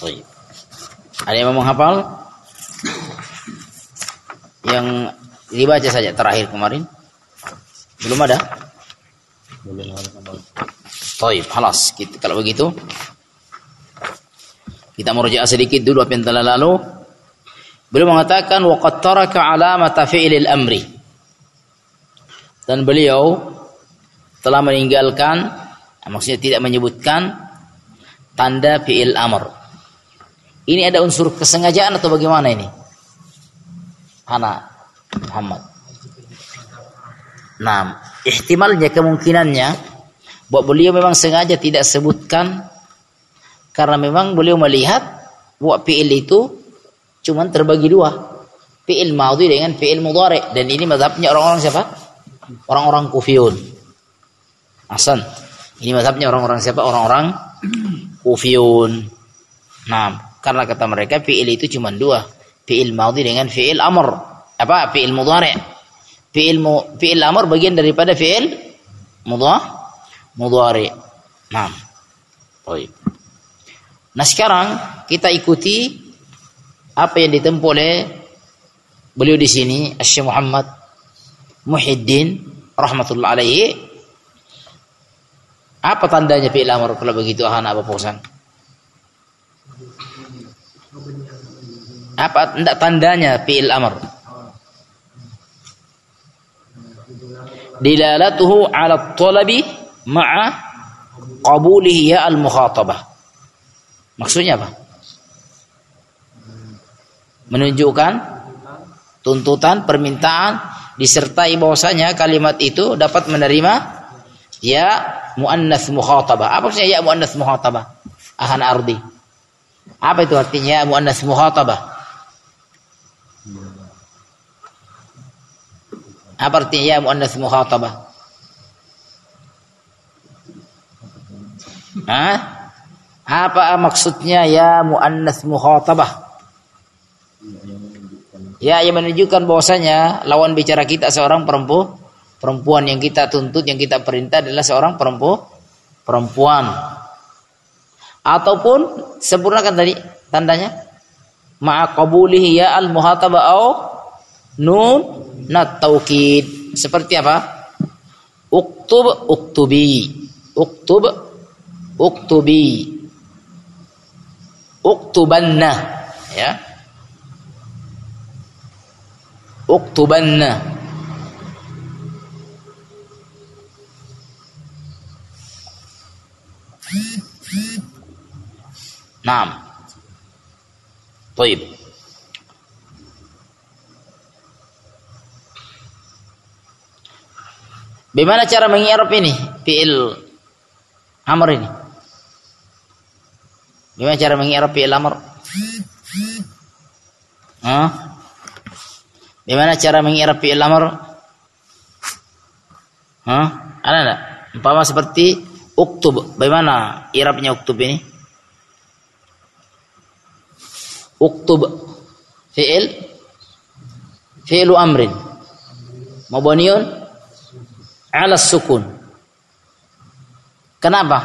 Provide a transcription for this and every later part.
Baik. Ada yang mau menghafal? Yang dibaca saja terakhir kemarin. Belum ada? Belum ada. Baik, halas. Kita, kalau begitu kita merujuk sedikit dulu apa yang telah lalu. Beliau mengatakan waqad taraka alamata fi'lil amri. Dan beliau telah meninggalkan maksudnya tidak menyebutkan tanda fi'il amr. Ini ada unsur kesengajaan atau bagaimana ini? Ana Muhammad. Nah, ihtimalnya kemungkinannya bahwa beliau memang sengaja tidak sebutkan karena memang beliau melihat bahwa fi'il itu cuma terbagi dua. Fi'il madhi dengan fi'il mudhari dan ini mazhabnya orang-orang siapa? Orang-orang Kufiyun. Hasan. Ini mazhabnya orang-orang siapa? Orang-orang Kufiyun. Nah, karena kata mereka fi'il itu cuma dua. Fi'il madhi dengan fi'il amr. Apa? Fi'il mudhari. Fi'il fi'il amr bagian daripada fi'il mudhari. Mudhari. Nah. Baik. Nah sekarang kita ikuti apa yang ditempuh oleh beliau di sini Syekh Muhammad Muhyiddin rahmatullah alaihi. Apa tandanya fi'il amr kalau begitu ahana apa posan? Apa tidak tandanya fi'il amr? Dilalatuhu ala talabi ma'a qabulihi ya al-mukhatabah. Maksudnya apa? Menunjukkan tuntutan, permintaan disertai bahwasanya kalimat itu dapat menerima ya muannats mukhatabah. Apa maksudnya ya muannats mukhatabah? Ahan ardi. Apa itu artinya ya muannats mukhatabah? Apa artinya ya muannats mukhatabah? Hah? Apa maksudnya ya muannas mukhatabah? Ya yang menunjukkan bahwasanya lawan bicara kita seorang perempuan, perempuan yang kita tuntut, yang kita perintah adalah seorang perempuan, perempuan. Ataupun sempurnakan tadi tandanya ma'a qabulihi ya al muhatabah au nun nat taukid. Seperti apa? Uktub uktubi. Uktub uktubi uktubanna ya uktubanna Naam. Baik. Bagaimana cara mengiarap ini? Fi'il amr ini. Gimana cara mengi'rab fi'il amr? Hah? Gimana cara mengi'rab fi'il amr? Hah? Ada enggak? Umpama seperti uktub. Bagaimana i'rabnya uktub ini? Uktub fi'il fi'lu amrin mabniun ala sukun. Kenapa?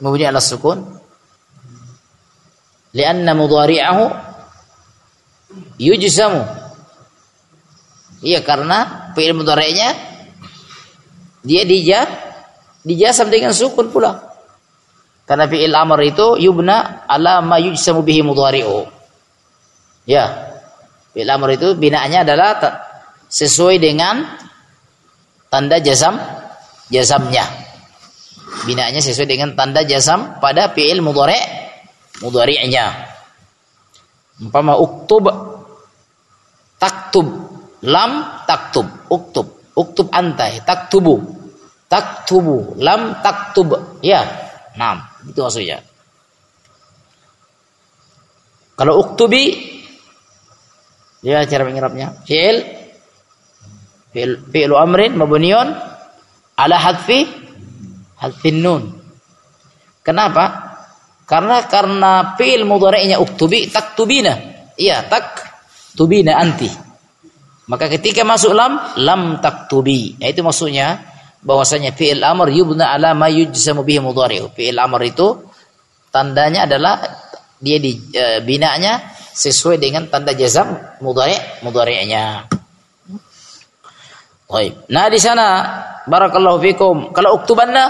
Mabni ala sukun? Lianna mudhari'ahu yujzamu. Iya karena fi'il mudhari'nya dia dija dijasam dengan sukun pula. Karena fi'il amr itu yubna ala ma yujsamu bihi mudhari'u. Ya. Fi'il amr itu binaannya adalah sesuai dengan tanda jazam jazamnya. Binaannya sesuai dengan tanda jazam pada fi'il mudhari' mudhari'nya. Umpama uktub taktub lam taktub uktub uktub antai taktubu taktubu lam taktub ya enam itu maksudnya kalau uktubi ya cara mengirapnya fi'il fi'lu amrin mabniun ala hadfi hadfin nun kenapa karena karena fi'il mudhari'nya uktubi taktubina. Iya, tak tubina anti. Maka ketika masuk lam, lam taktubi. Ya, itu maksudnya bahwasanya fi'il amr yubna ala ma yujzamu bihi mudhari'u. Fi'il amr itu tandanya adalah dia dibinanya e, sesuai dengan tanda jazam mudhari mudhari'nya. Baik. Nah di sana barakallahu fikum. Kalau uktubanna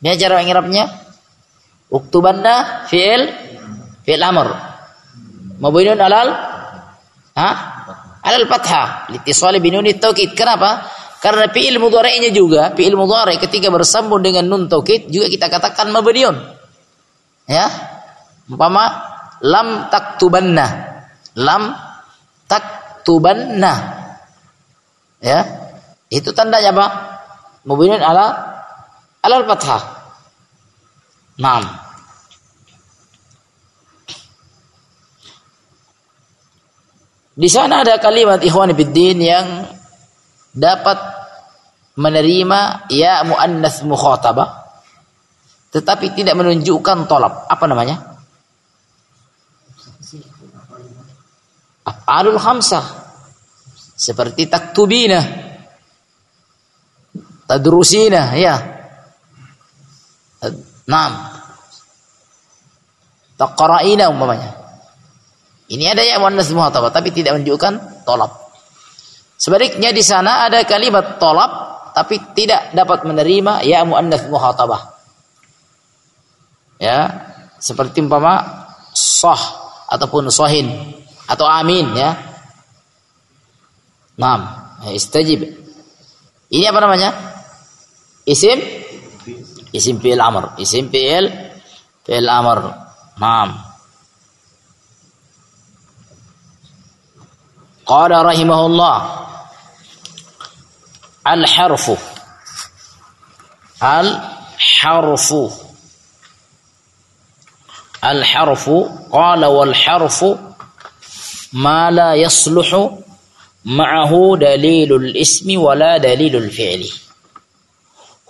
ini cara ngirapnya uktubanna fi'il fi'il amr. Mabniun alal ha? Alal fathah. Litisali binun taukid kenapa? Karena fi'il mudhari'nya juga fi'il mudhari ketika bersambung dengan nun taukid juga kita katakan mabniun ya? Umpama lam taktubanna. Lam taktubanna ya itu tandanya apa mubinun ala ala fathah Naam. Di sana ada kalimat ikhwan fiddin yang dapat menerima ya muannas mukhatabah tetapi tidak menunjukkan tolap. Apa namanya? Af'alul khamsah. Seperti taktubina. Tadrusina, ya. Naam. Taqra'ina umpamanya. Ini ada ya muannas muhatabah tapi tidak menunjukkan tolap. Sebaliknya di sana ada kalimat tolap tapi tidak dapat menerima ya muannas muhatabah. Ya, seperti umpama sah ataupun sahin atau amin ya. Ya, istajib. Ini apa namanya? Isim isim fi'il amr, isim fi'il fi'il amr. Naam. Qala rahimahullah al-harfu al-harfu al-harfu qala wal harfu ma la yasluhu ma'ahu dalilul ismi wala dalilul fi'li.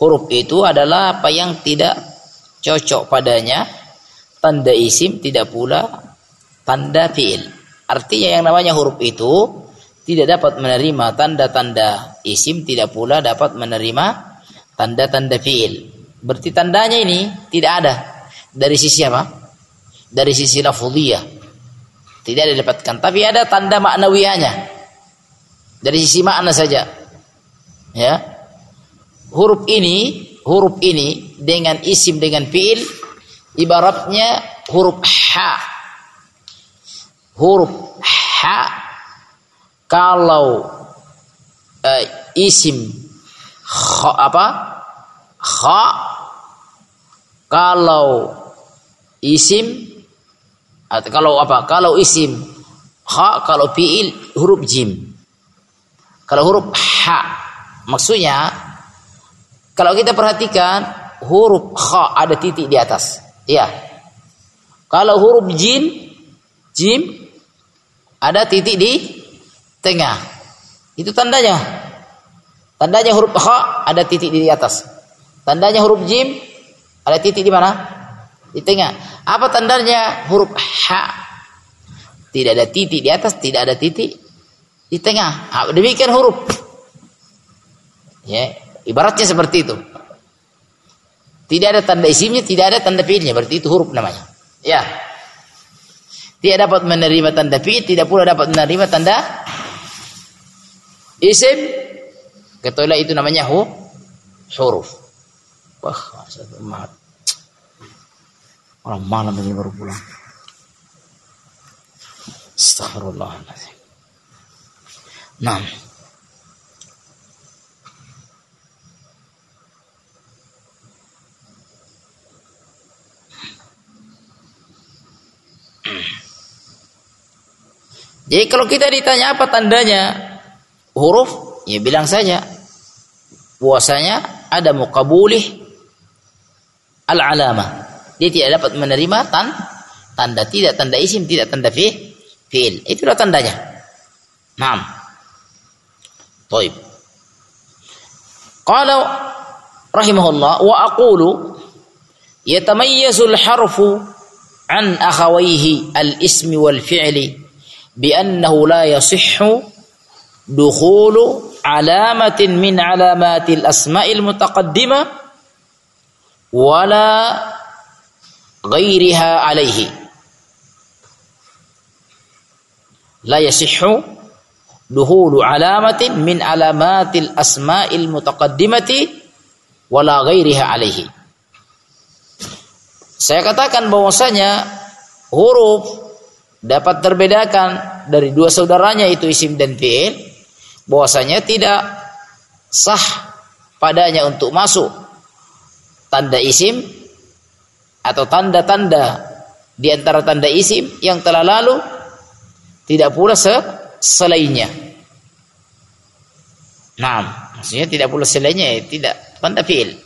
Huruf itu adalah apa yang tidak cocok padanya tanda isim tidak pula tanda fi'il. Artinya yang namanya huruf itu tidak dapat menerima tanda-tanda isim tidak pula dapat menerima tanda-tanda fi'il. Berarti tandanya ini tidak ada dari sisi apa? Dari sisi lafudiyah tidak didapatkan, tapi ada tanda maknawiyahnya. Dari sisi makna saja. Ya. Huruf ini, huruf ini dengan isim dengan fiil ibaratnya huruf ha. Huruf ha kalau uh, isim kha, apa? Kha kalau isim atau kalau apa? Kalau isim ha, kalau fiil huruf jim. Kalau huruf ha, maksudnya kalau kita perhatikan huruf ha ada titik di atas. Iya. Kalau huruf jim, jim ada titik di tengah. Itu tandanya. Tandanya huruf ha ada titik di atas. Tandanya huruf jim ada titik di mana? Di tengah. Apa tandanya huruf ha? Tidak ada titik di atas, tidak ada titik di tengah. Demikian huruf. Ya, ibaratnya seperti itu. Tidak ada tanda isimnya, tidak ada tanda fiilnya, berarti itu huruf namanya. Ya. Tidak dapat menerima tanda fiil, tidak pula dapat menerima tanda isim. Ketulah itu namanya hu, huruf. Wah, maaf. Orang malam ini baru pulang. Astagfirullahaladzim. Nah. Jadi kalau kita ditanya apa tandanya huruf, ya bilang saja. Puasanya ada mukabulih al-alamah dia tidak dapat menerima tan tanda. Tidak tanda isim tidak tanda fi fiil. Itulah tandanya. Naam طيب. قال رحمه الله وأقول يتميز الحرف عن أخويه الاسم والفعل بأنه لا يصح دخول علامة من علامات الأسماء المتقدمة ولا غيرها عليه. لا يصح duhulu alamatin min alamatil asma'il mutaqaddimati wala ghairiha alaihi saya katakan bahwasanya huruf dapat terbedakan dari dua saudaranya itu isim dan fi'il bahwasanya tidak sah padanya untuk masuk tanda isim atau tanda-tanda di antara tanda isim yang telah lalu tidak pula se selainnya. Nah, maksudnya tidak pula selainnya ya, tidak tanda fiil.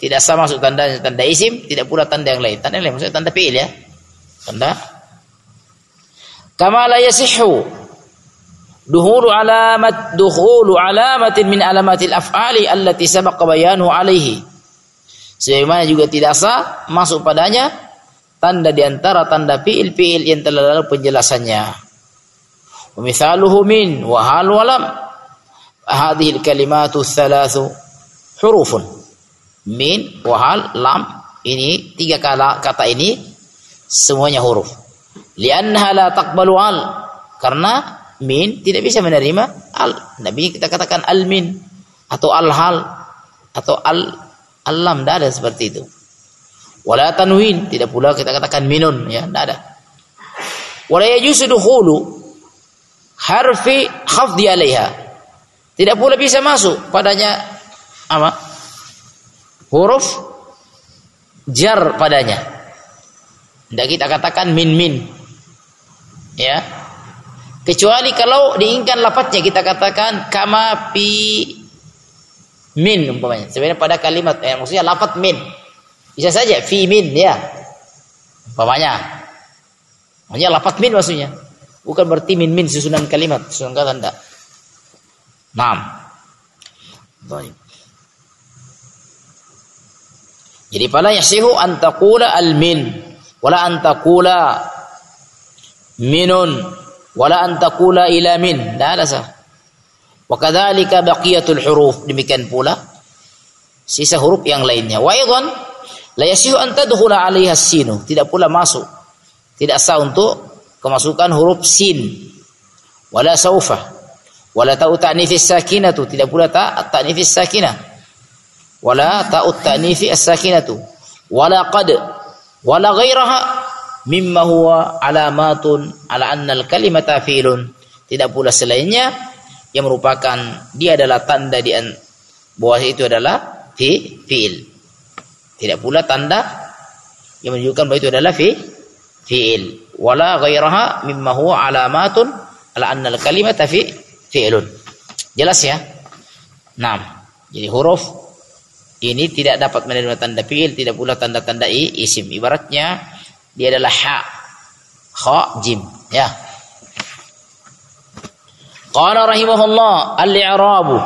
Tidak sama masuk tanda tanda isim, tidak pula tanda yang lain. Tanda yang lain maksudnya tanda fiil ya. Tanda kama la yasihhu duhulu alamat duhulu alamatin min alamatil af'ali allati sabaqa bayanu alaihi Sebagaimana juga tidak sah masuk padanya tanda di antara tanda fiil-fiil yang telah lalu penjelasannya. Wa mithaluhu min wa hal wa Hadhihi al-kalimatu thalathu hurufun. Min hal lam ini tiga kata kata ini semuanya huruf. Liannaha la taqbalu al karena min tidak bisa menerima al. Nabi kita katakan al min atau al hal atau al Alam tidak ada seperti itu. Wala tanwin, tidak pula kita katakan minun ya, tidak ada. Wala yajuzu dukhulu harfi khafdi alaiha. Tidak pula bisa masuk padanya apa? Huruf jar padanya. Tidak kita katakan min min. Ya. Kecuali kalau diinginkan lapatnya kita katakan kama pi min umpamanya. Sebenarnya pada kalimat eh, maksudnya lafaz min. Bisa saja fi min ya. Umpamanya. Maksudnya lafaz min maksudnya. Bukan berarti min min susunan kalimat, susunan kata enggak. Naam. Baik. Jadi pala yasihu an taqula al min wala an taqula minun wala an taqula ila min. Tidak ada sah. Wa kadzalika baqiyatul huruf. Demikian pula sisa huruf yang lainnya. Wa aidan la yasihu an tadkhula 'alaiha sinu. Tidak pula masuk. Tidak sah untuk kemasukan huruf sin. Wala saufa. Wala ta'u ta'nifis sakinatu. Tidak pula ta' ta'nifis sakinah. Wala ta'u ta'nifi as-sakinatu. Wala qad. Wala ghairaha mimma huwa alamatun ala anna al-kalimata fi'lun. Tidak pula selainnya yang merupakan dia adalah tanda di bahwa itu adalah fi fiil. Tidak pula tanda yang menunjukkan bahwa itu adalah fi fiil. Wala ghairaha mimma huwa alamatun ala anna al-kalimata fi fi'lun. Jelas ya? Nah, jadi huruf ini tidak dapat menerima tanda fiil, tidak pula tanda-tanda isim. Ibaratnya dia adalah ha, kha, jim, ya. Qala rahimahullah al-i'rabu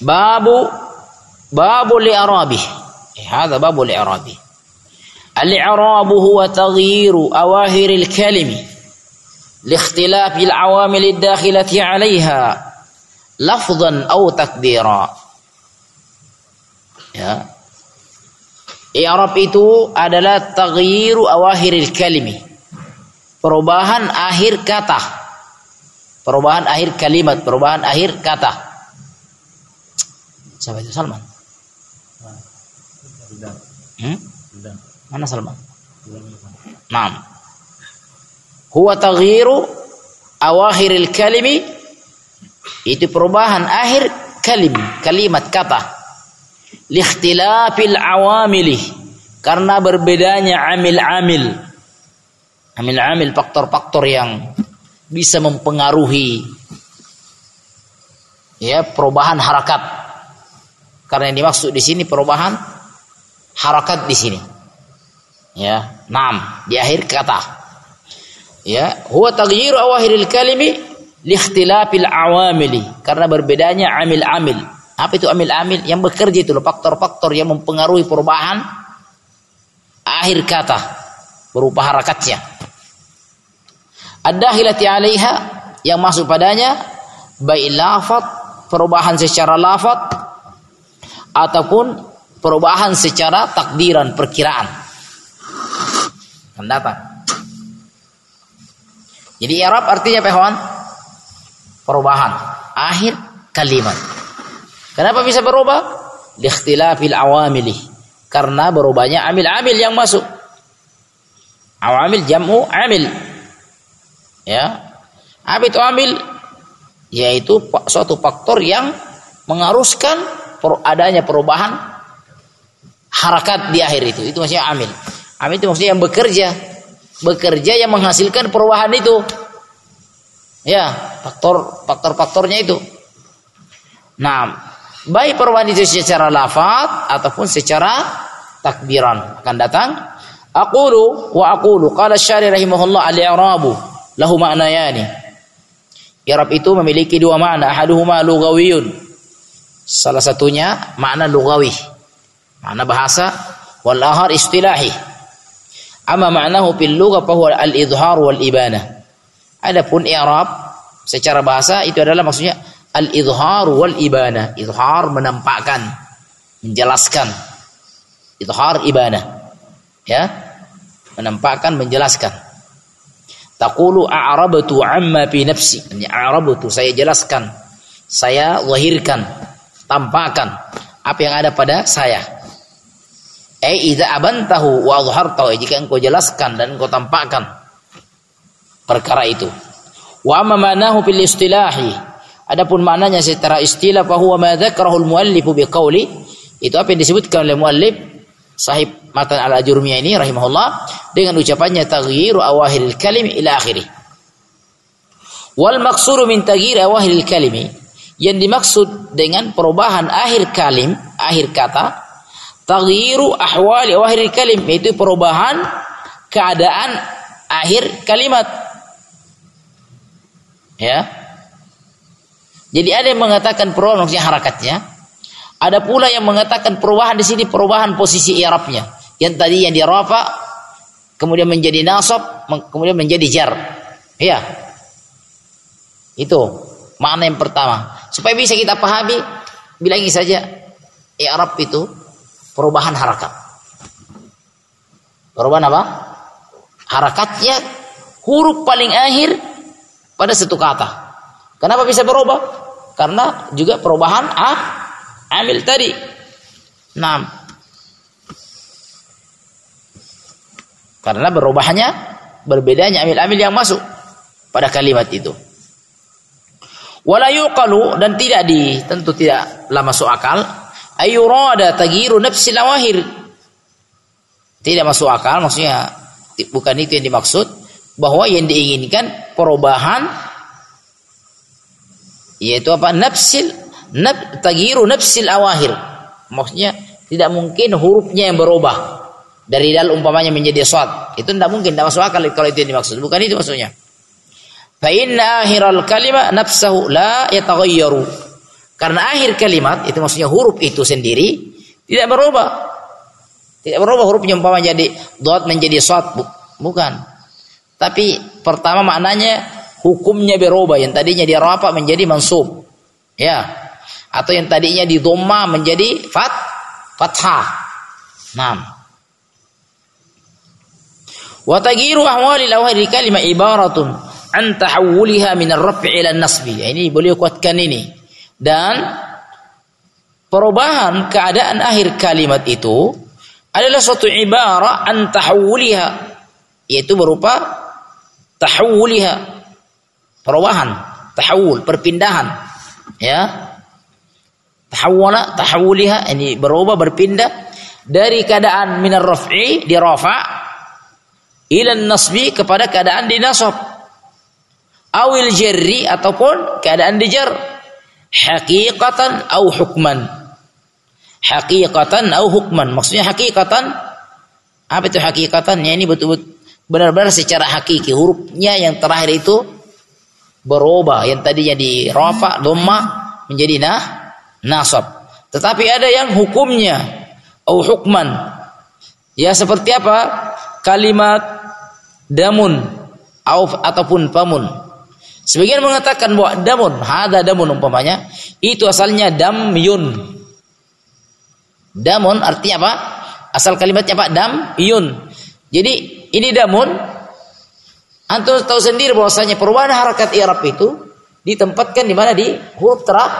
Babu باب الاعراب إيه، هذا باب الاعراب الإعراب هو تغيير أواهر الكلم لاختلاف العوامل الداخلة عليها لفظا أو تكبيرا. إعراب itu adalah تغيير أواهر الكلم. Perubahan akhir kata. Perubahan akhir kalimat. Perubahan akhir kata. Siapa Salman? Hmm? Mana Salman? Naam. Huwa taghyiru awakhiril kalimi. Itu perubahan akhir kalim, kalimat kata. Likhtilafil awamili. Karena berbedanya amil-amil amil-amil faktor-faktor yang bisa mempengaruhi ya perubahan harakat karena yang dimaksud di sini perubahan harakat di sini. Ya nam di akhir kata. Ya huwa taghyiru awahiril kalimi likhtilafil awamili. Karena berbedanya amil-amil apa itu amil-amil? Yang bekerja itu faktor-faktor yang mempengaruhi perubahan akhir kata. Berupa harakatnya. Ada hilati alaiha yang masuk padanya baik lafat perubahan secara lafat ataupun perubahan secara takdiran perkiraan. Datang jadi i'rab artinya apa perubahan. Akhir kalimat. Kenapa bisa berubah? Liikhtilafil awamili karena berubahnya amil-amil yang masuk. Awamil jamu amil. Ya. Apa itu amil. Yaitu suatu faktor yang mengharuskan adanya perubahan harakat di akhir itu. Itu maksudnya amil. Amil itu maksudnya yang bekerja. Bekerja yang menghasilkan perubahan itu. Ya, faktor faktor-faktornya itu. Nah, baik perubahan itu secara lafaz ataupun secara takbiran akan datang. Aqulu wa aqulu qala syari rahimahullah al-i'rabu lahu ma'nayani. I'rab itu memiliki dua makna, ahaduhuma lughawiyun. Salah satunya makna lughawi Makna bahasa wal akhar istilahi. Amma ma'nahu fil lugha fa huwa al-idhar wal ibana. Adapun i'rab secara bahasa itu adalah maksudnya al-idhar wal ibana. Idhar menampakkan, menjelaskan. Idhar ibana. Ya. Menampakkan, menjelaskan. Taqulu a'rabtu amma fi nafsi. Ini a'rabtu saya jelaskan. Saya lahirkan, tampakkan apa yang ada pada saya. Eh idza abantahu wa adhartahu jika engkau jelaskan dan engkau tampakkan perkara itu. Wa amma manahu fil istilahi adapun maknanya secara istilah bahwa ma dzakarahu al muallif biqauli itu apa yang disebutkan oleh muallif sahib matan al ajurmiyah ini rahimahullah dengan ucapannya taghyiru awahil kalim ila akhirih. Wal maqsuru min taghyir awahil kalimi yang dimaksud dengan perubahan akhir kalim, akhir kata taghyiru ahwali akhir kalim yaitu perubahan keadaan akhir kalimat. Ya. Jadi ada yang mengatakan perubahan maksudnya harakatnya. Ada pula yang mengatakan perubahan di sini perubahan posisi i'rabnya. Yang tadi yang dirafa kemudian menjadi nasab kemudian menjadi jar. Ya. Itu makna yang pertama supaya bisa kita pahami bilangi saja i'rab itu perubahan harakat. Perubahan apa? Harakatnya huruf paling akhir pada satu kata. Kenapa bisa berubah? Karena juga perubahan ah amil tadi. Nah, karena berubahnya berbedanya amil-amil yang masuk pada kalimat itu. Wala yuqalu dan tidak di tentu tidak lama masuk akal. Ayurada tagiru nafsi lawahir. Tidak masuk akal maksudnya bukan itu yang dimaksud. Bahwa yang diinginkan perubahan yaitu apa? Nafsil nab tagiru nafsil awahir maksudnya tidak mungkin hurufnya yang berubah. Dari dal umpamanya menjadi sad itu tidak mungkin tidak masuk akal kalau itu yang dimaksud. Bukan itu maksudnya fa inna akhiral kalima nafsahu la yataghayyaru karena akhir kalimat itu maksudnya huruf itu sendiri tidak berubah. Tidak berubah hurufnya umpama jadi dot menjadi shad bukan. Tapi pertama maknanya hukumnya berubah yang tadinya dia rafa menjadi mansub. Ya. Atau yang tadinya di dhamma menjadi fat fathah. Naam. Wa taghiru ahwali al kalimah ibaratun an tahawwulha min ar-raf'i ila an-nasbi. Ini boleh kuatkan ini. Dan perubahan keadaan akhir kalimat itu adalah suatu ibarat an tahawuliha yaitu berupa tahawuliha perubahan tahawul perpindahan. Ya. Tahawula tahawuliha ini berubah berpindah dari keadaan minar raf'i di rafa ila nasbi kepada keadaan di nasab awil jarri ataupun keadaan di jar hakikatan au hukman. Hakikatan au hukman. Maksudnya hakikatan. Apa itu hakikatan? Ya ini betul-betul benar-benar secara hakiki. Hurufnya yang terakhir itu berubah. Yang tadinya di rafa dhamma menjadi nah nasab. Tetapi ada yang hukumnya. Au hukman. Ya seperti apa? Kalimat damun au ataupun pamun Sebagian mengatakan bahwa damun, hada damun umpamanya, itu asalnya damyun. Damun artinya apa? Asal kalimatnya apa? Dam, yun. Jadi ini damun. Antum tahu sendiri bahwasanya perubahan harakat i'rab itu ditempatkan di mana di huruf terah,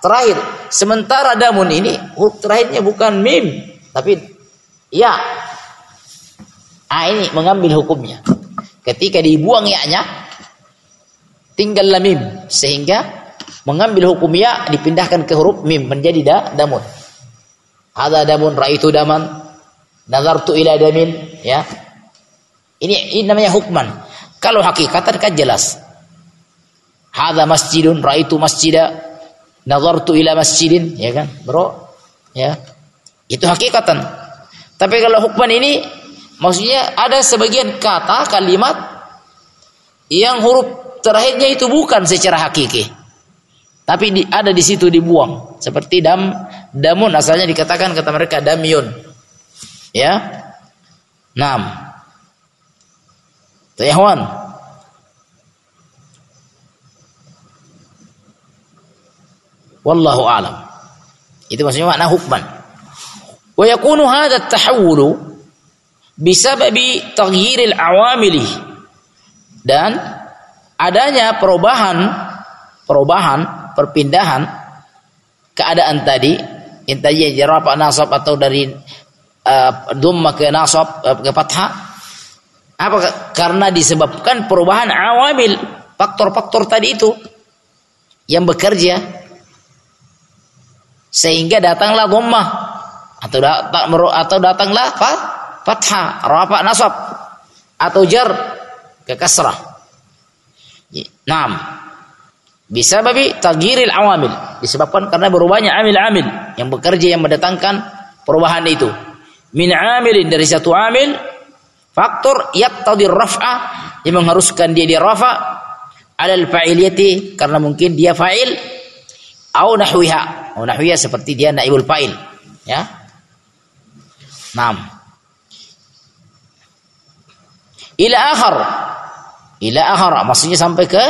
terakhir. Sementara damun ini huruf terakhirnya bukan mim, tapi ya. Ah ini mengambil hukumnya. Ketika dibuang ya-nya tinggal mim sehingga mengambil hukum ya dipindahkan ke huruf mim menjadi da, damun. Ada damun raitu daman nazartu ila damin ya. Ini, ini namanya hukman. Kalau hakikatan kan jelas. Hada masjidun raitu masjida nazartu ila masjidin ya kan bro ya itu hakikatan tapi kalau hukman ini maksudnya ada sebagian kata kalimat yang huruf terakhirnya itu bukan secara hakiki tapi di, ada di situ dibuang. Seperti dam damun asalnya dikatakan kata mereka damyun. Ya. Nam. Tayahwan. Wallahu alam. Itu maksudnya makna hukman. Wa yakunu hadha at-tahawulu bisababi taghyiril awamili dan adanya perubahan perubahan perpindahan keadaan tadi intinya jarafa nasab atau dari uh, dhamma ke nasab uh, ke fathah apa karena disebabkan perubahan awamil faktor-faktor tadi itu yang bekerja sehingga datanglah dhammah atau datang atau datanglah fathah rafa nasab atau jar ke kasrah. Naam. Bisa babi tagiril awamil. Disebabkan karena berubahnya amil-amil yang bekerja yang mendatangkan perubahan itu. Min amilin dari satu amil faktor yaqtadi raf'ah yang mengharuskan dia di rafa alal fa'iliyati karena mungkin dia fa'il au nahwiha. Au nahwiha seperti dia naibul fa'il, ya. Naam. Ila akhar. Ila akhar maksudnya sampai ke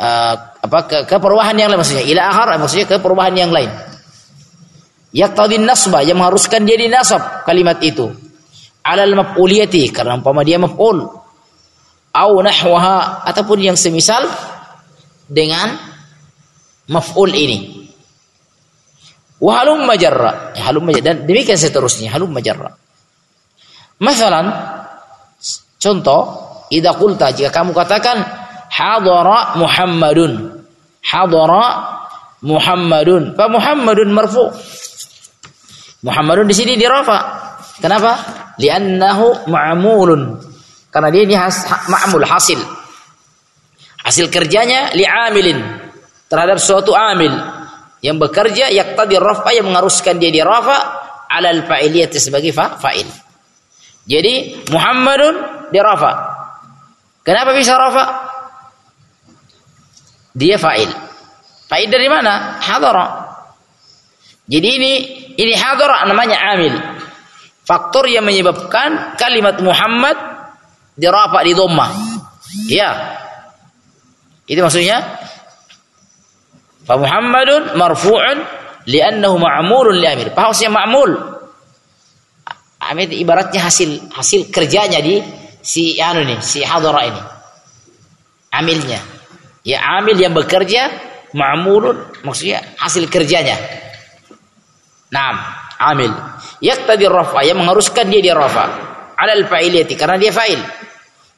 uh, apa ke, ke perubahan yang lain maksudnya. Ila akhar maksudnya ke perubahan yang lain. Yaqtadi nasba yang mengharuskan dia dinasab kalimat itu. Alal maf'uliyati karena umpama dia maf'ul. Au nahwaha ataupun yang semisal dengan maf'ul ini. Wa halum majarra. Ya, halum majarra. Dan demikian seterusnya halum majarra. Masalan contoh idza qulta jika kamu katakan hadara Muhammadun. Hadara Muhammadun. Fa Muhammadun marfu. Muhammadun di sini dirafa. Kenapa? Li'annahu ma'mulun. Karena dia ini has, ma'mul hasil. Hasil kerjanya li'amilin terhadap suatu amil yang bekerja yaqtadi rafa yang mengharuskan dia di rafa alal fa'iliyati sebagai fa fa'il. Jadi Muhammadun di rafa. Kenapa bisa rafa? dia fa'il. Fa'il dari mana? Hadara. Jadi ini ini hadara namanya amil. Faktor yang menyebabkan kalimat Muhammad dirafa di dhammah. Ya. Itu maksudnya fa Muhammadun marfu'un li'annahu ma'mulun li amil. Maksudnya ma'mul. Amil ibaratnya hasil hasil kerjanya di si anu nih, si hadara ini. Amilnya. Ya amil yang bekerja ma'mulun maksudnya hasil kerjanya. Naam, amil. Yaqtadi rafa yang mengharuskan dia di rafa alal fa'iliyati karena dia fa'il.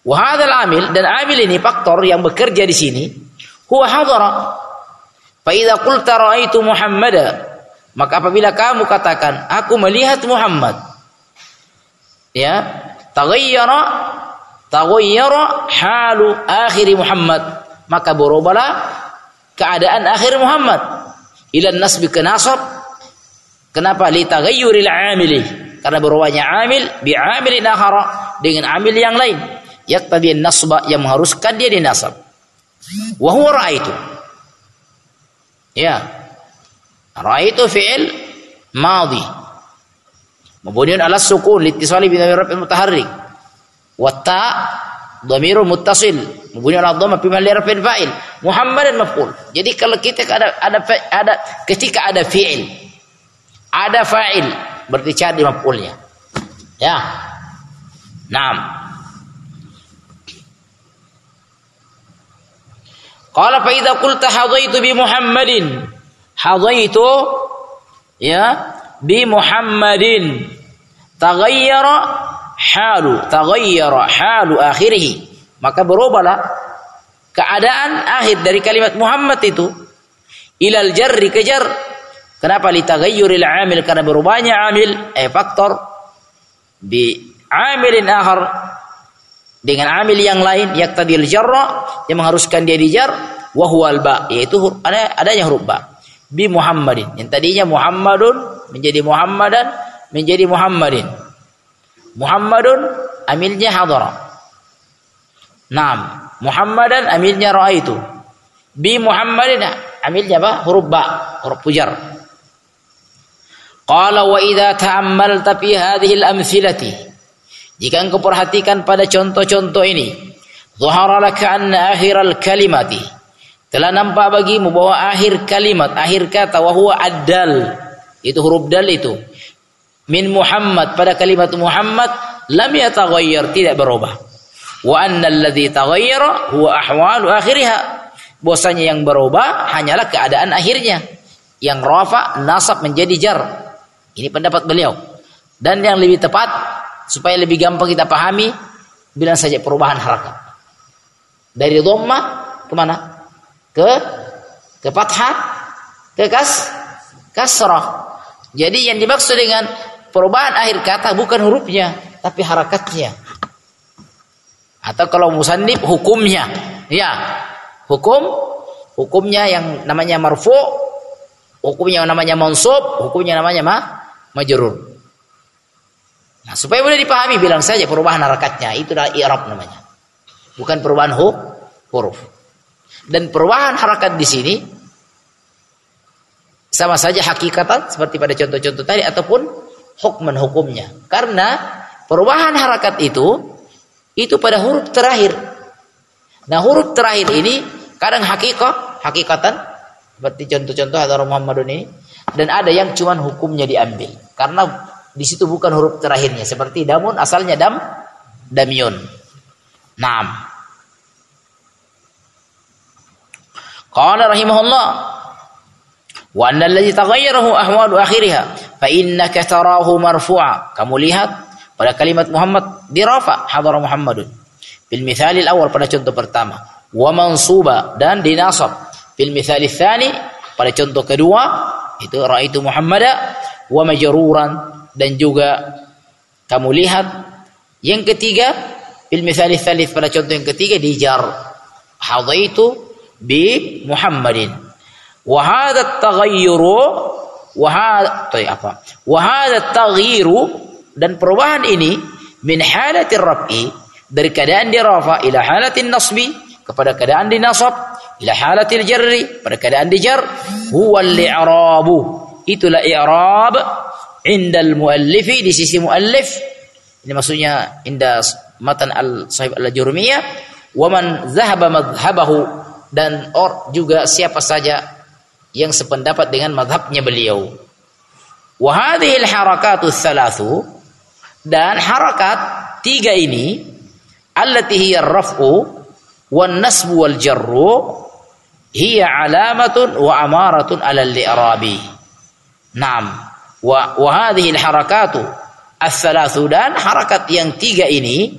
Wa hadzal amil dan amil ini faktor yang bekerja di sini huwa hadara. Fa idza qulta ra'aitu Muhammada maka apabila kamu katakan aku melihat Muhammad ya taghayyara taghayyara halu akhir Muhammad. Maka berubahlah keadaan akhir Muhammad. Ila nasbi ke nasab. Kenapa? Li taghayyuril amili. Karena berubahnya amil bi amilin akhara dengan amil yang lain. Yaqtadi nasba yang mengharuskan dia dinasab wa huwa raaitu. Ya. Raaitu fi'il madhi mabniun ala sukun litisali bi dhamir mutaharrik wa ta dhamirun muttasil Bunyi ala dhamma fi mahali rafin fa'il. Muhammadan maf'ul. Jadi kalau kita ada ada ada ketika ada fi'il Ada fa'il berarti cari maf'ulnya. Ya. Naam. Qala fa idza qulta hadaitu bi Muhammadin. Hadaitu ya bi Muhammadin. Taghayyara halu, taghayyara halu akhirih. Maka berubahlah keadaan akhir dari kalimat Muhammad itu ilal jarri kejar kenapa li taghayyuril amil karena berubahnya amil eh faktor bi amilin akhar dengan amil yang lain yaqtadil jarra yang mengharuskan dia dijar wa huwal ba yaitu ada adanya huruf ba bi Muhammadin. Yang tadinya Muhammadun menjadi Muhammadan menjadi Muhammadin. Muhammadun amilnya hadara. Naam. Muhammadan amilnya itu bi Muhammadin amilnya apa? Huruf ba huruf pujar. Qala wa idza ta'ammalta fi hadhihi al-amthilati. Jika engkau perhatikan pada contoh-contoh ini dhahara laka anna al kalimati telah nampak bagimu bahwa akhir kalimat akhir kata wa huwa ad-dal. Itu huruf dal itu. Min Muhammad pada kalimat Muhammad lam yataghayyar tidak berubah. Wa anna alladhi taghayyara huwa ahwalu akhiriha. Bahwasanya yang berubah hanyalah keadaan akhirnya. Yang rafa nasab menjadi jar. Ini pendapat beliau. Dan yang lebih tepat supaya lebih gampang kita pahami bilang saja perubahan harakat dari dhamma ke mana ke ke fathah ke kas kasrah. Jadi yang dimaksud dengan perubahan akhir kata bukan hurufnya tapi harakatnya. Atau kalau musannif hukumnya. Ya hukum hukumnya yang namanya marfu hukumnya yang namanya mansub hukumnya namanya ma majrur. Nah supaya boleh dipahami bilang saja perubahan harakatnya. Itu adalah i'rab namanya. Bukan perubahan hu, huruf dan perubahan harakat di sini sama saja hakikatan seperti pada contoh-contoh tadi ataupun hukman hukumnya karena perubahan harakat itu itu pada huruf terakhir. Nah huruf terakhir ini kadang hakikat, hakikatan seperti contoh-contoh hadar Muhammadun ini dan ada yang cuman hukumnya diambil karena di situ bukan huruf terakhirnya seperti damun asalnya dam damyun. Naam. Qala rahimahullah wa anna alladhi taghayyarahu ahwalu akhiriha fa innaka tarahu marfu'a. Kamu lihat pada kalimat Muhammad dirafa hadara Muhammadun. Bil mithalil awal pada contoh pertama. Wa mansuba dan dinasab. Bil mithalil thani pada contoh kedua itu raitu Muhammada wa majruran dan juga kamu lihat yang ketiga bil mithalil thalith pada contoh yang ketiga dijar hadaitu at-taghayyuru wa hadha apa wa hadha at-taghyiru dan perubahan ini min halatir raf'i dari keadaan di rafa ila halatin nasbi kepada keadaan di nasab ila halatil jarri pada keadaan di jar huwa al-i'rabu itulah i'rab indal muallifi di sisi muallif ini maksudnya inda matan al sahib al jurmiyah wa man zahaba madhhabahu dan or juga siapa saja yang sependapat dengan madhabnya beliau wa hadhihi al harakatu thalathu dan harakat tiga ini allati hiya raf'u wan nasbu wal jarru hiya alamatun wa amaratun ala al-i'rabi. Naam. Wa wa al-harakatu dan harakat yang tiga ini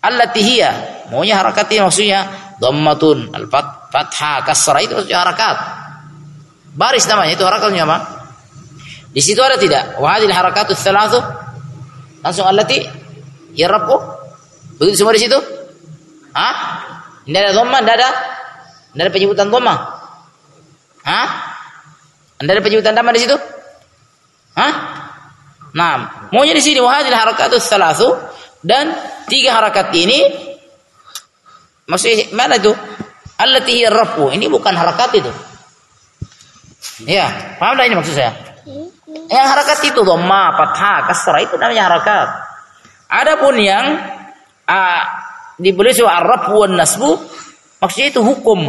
allati hiya maunya harakat ini maksudnya dhammatun al-fathah kasrah itu maksudnya harakat. Baris namanya itu harakatnya apa? Di situ ada tidak? Wa hadhihi al-harakatu ats-tsalatsu Langsung ya Rabbu. Begitu semua di situ? Hah? Tidak ada dhamma, tidak ada. Tidak ada penyebutan dhamma. Hah? Tidak ada penyebutan dhamma di situ? Hah? Nah, maunya di sini wahadil harakatus salasu dan tiga harakat ini maksudnya mana itu? Allati rafu. Ini bukan harakat itu. Ya, paham dah ini maksud saya? Yang harakat itu dhamma, fathah, kasrah itu namanya harakat. Adapun yang uh, dibeli Arab wan nasbu maksudnya itu hukum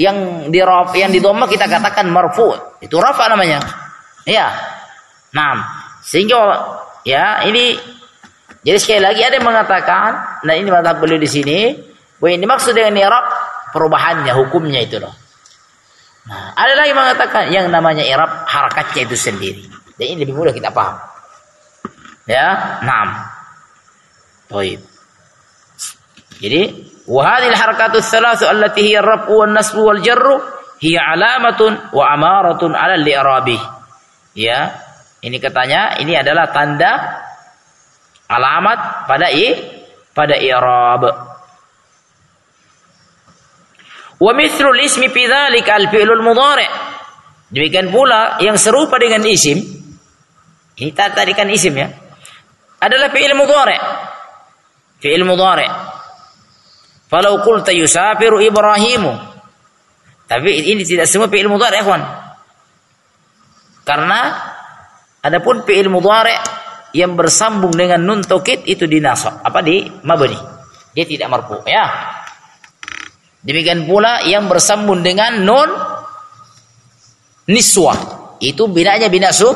yang di yang di dhamma kita katakan marfu. Itu rafa namanya. Ya. Nah, sehingga ya ini jadi sekali lagi ada yang mengatakan, nah ini mata beliau di sini, bahwa ini maksud dengan i'rab perubahannya, hukumnya itu loh. Nah, ada lagi mengatakan yang namanya i'rab harakatnya itu sendiri. Dan ini lebih mudah kita paham. Ya, enam. Baik. Jadi, wahadil harakatus salasu allati hiya ar-raf'u wan nasbu wal jarru hiya alamatun wa amaratun 'ala al-i'rabi. Ya, ini katanya ini adalah tanda alamat pada i pada i'rab. Wa mithlul ismi fi dzalika al-fi'lul mudhari'. Demikian pula yang serupa dengan isim. Ini tadi kan isim ya. Adalah fi'il mudhari'. Fi'il mudhari'. Falau qulta yusafiru Ibrahimu. Tapi ini tidak semua fi'il mudhari' kawan. Karena adapun fi'il mudhari' yang bersambung dengan nun taukid itu dinasab apa di mabni. Dia tidak marfu ya. Demikian pula yang bersambung dengan nun niswa. Itu binanya bina su,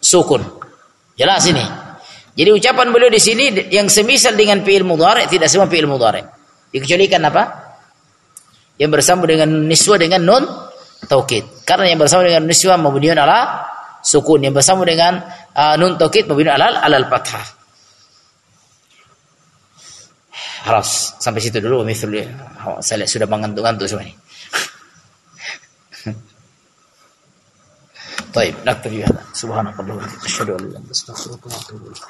sukun. Jelas ini. Jadi ucapan beliau di sini yang semisal dengan fi'il mudhari tidak semua fi'il mudhari. Dikecualikan apa? Yang bersambung dengan niswa dengan nun taukid. Karena yang bersambung dengan niswa mabniun ala sukun. Yang bersambung dengan uh, nun taukid mabniun ala al Haras sampai situ dulu misalnya oh, saya lihat sudah mengantuk-ngantuk semua ini. طيب نكتفي بهذا سبحانك اللهم وبحمدك اشهد ان لا اله الا انت استغفرك واتوب اليك